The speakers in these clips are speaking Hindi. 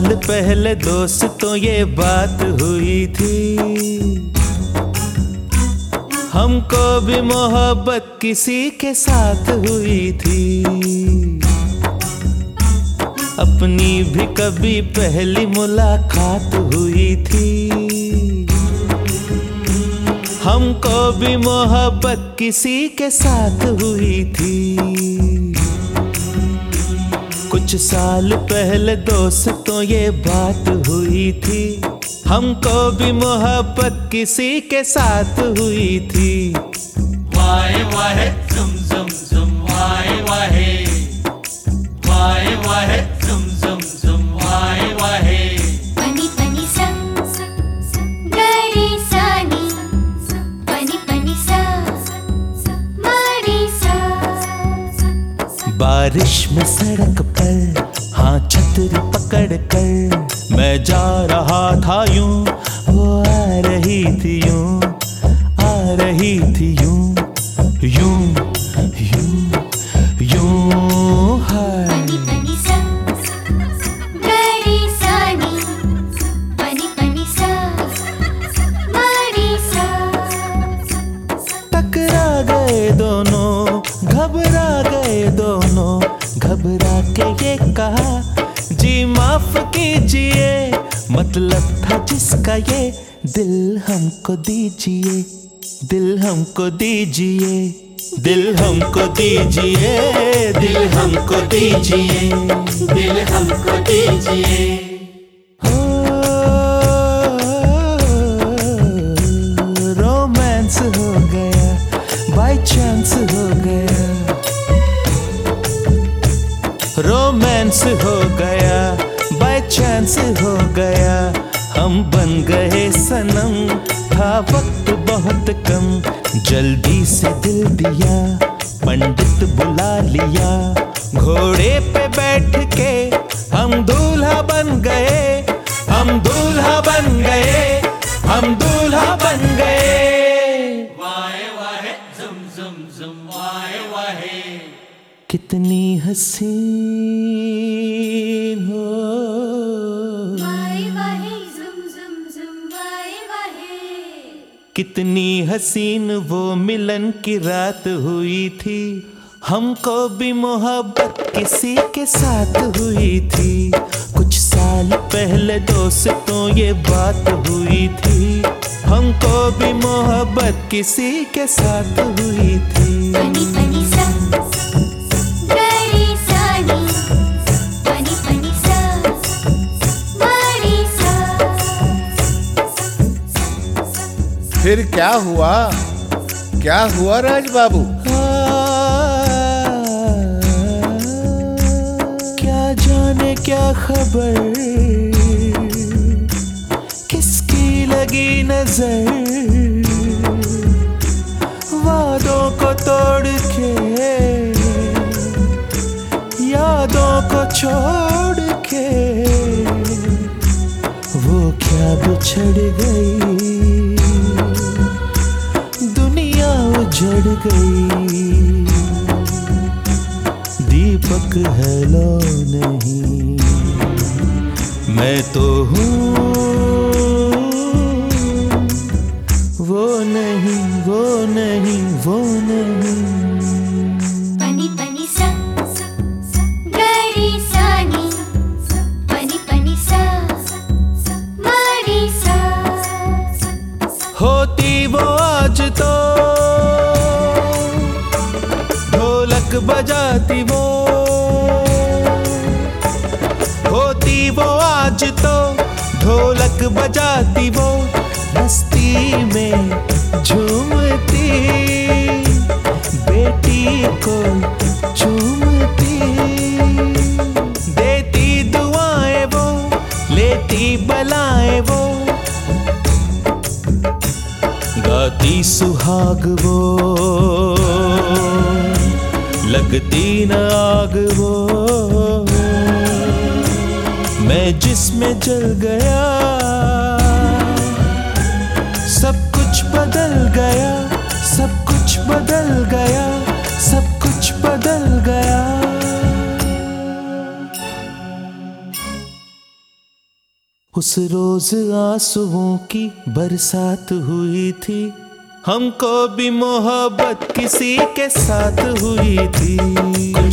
साल पहले दोस्तों ये बात हुई थी। हमको भी मोहब्बत किसी के साथ हुई थी। अपनी भी कभी पहली मुलाकात हुई थी। हमको भी मोहब्बत किसी के साथ हुई थी। कुछ साल पहले दोस्तों ये बात हुई थी। हमको भी मोहब्बत किसी के साथ हुई थी। वाहे वाहे, जुम जुम zum बारिश में सड़क पर हाँ छतरी पकड़ कर मैं जा रहा था यूँ। वो आ रही थी यूँ, आ रही थी यूँ। मतलब था जिसका ये दिल हमको दीजिए, दिल हमको दीजिए, दिल हमको दीजिए, दिल हमको दीजिए, दिल हमको दीजिए। रोमांस हो गया बाय चांस हो गया। रोमांस हो गया। चांस हो गया। हम बन गए सनम। था वक्त बहुत कम। जल्दी से दिल दिया। पंडित बुला लिया। घोड़े पे बैठ के हम दूल्हा बन गए। हम दूल्हा बन गए। हम दूल्हा बन गए। वाहे वाहे zum zum zum वाहे वाहे। कितनी हसीन कितनी हसीन वो मिलन की रात हुई थी। हमको भी मोहब्बत किसी के साथ हुई थी। कुछ साल पहले दोस्तों ये बात हुई थी। हमको भी मोहब्बत किसी के साथ हुई थी। फिर क्या हुआ? क्या हुआ राज बाबू क्या जाने क्या खबर? किसकी लगी नज़र? वादों को तोड़ के, यादों को छोड़ के, वो क्या बिछड़ गई? उजड़ गई। दीपक है लो नहीं। मैं तो हूँ आज तो ढोलक बजाती वो मस्ती में झूमती। बेटी को चूमती। देती दुआएँ वो, लेती बलाएँ वो। गाती सुहाग वो, लगती न आग वो। जिसमें जल गया। सब कुछ बदल गया, सब कुछ बदल गया, सब कुछ बदल गया। उस रोज आंसुओं की बरसात हुई थी। हमको भी मोहब्बत किसी के साथ हुई थी।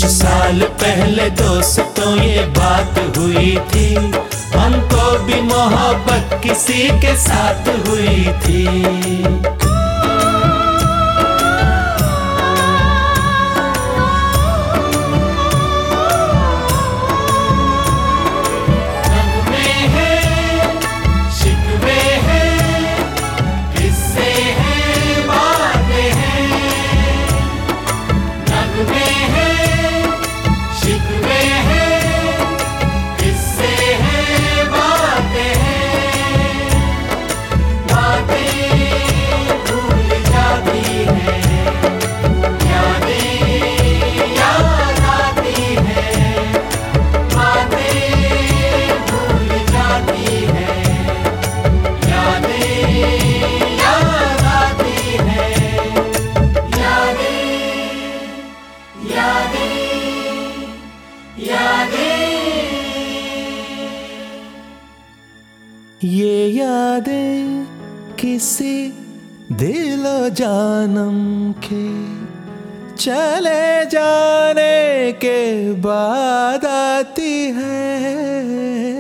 साल पहले दोस्तों ये बात हुई थी। हमको भी मोहब्बत किसी के साथ हुई थी। ये यादें किसी दिल जानम के चले जाने के बाद आती है।